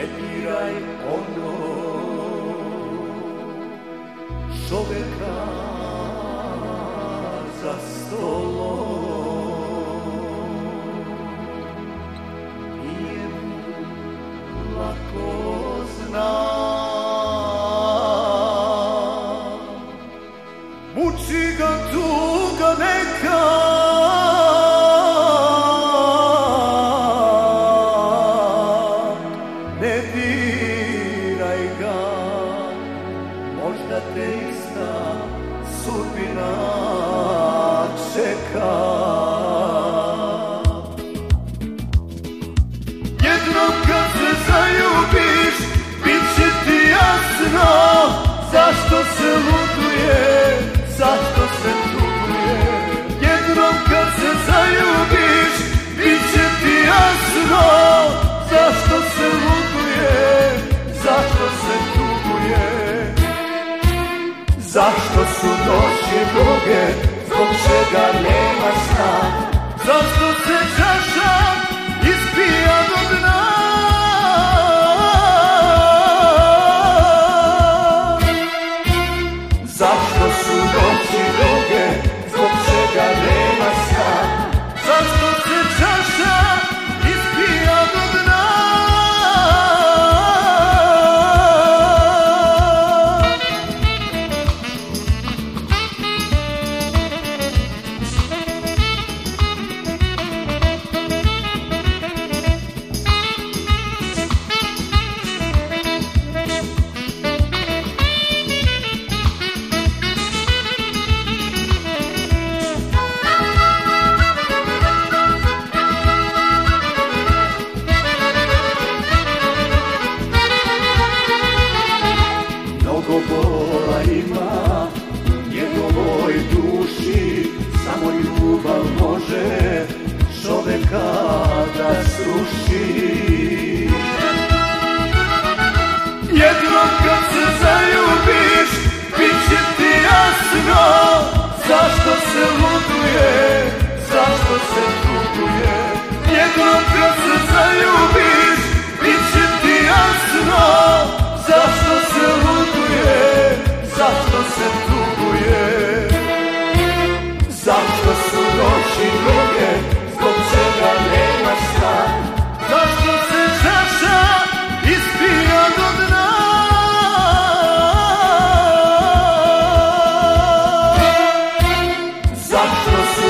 ne diraj ono čoveka za stolom. Ne diraj ga, možda te ista sudbina čeka. Jednom kad se zaljubiš, bit će ti jasno, Zašto su noći duge, zbog čega nemaš se tuguje Zašto su noći druge, zbog čega nema šta Zašto se čaša ispija do dna? Zašto su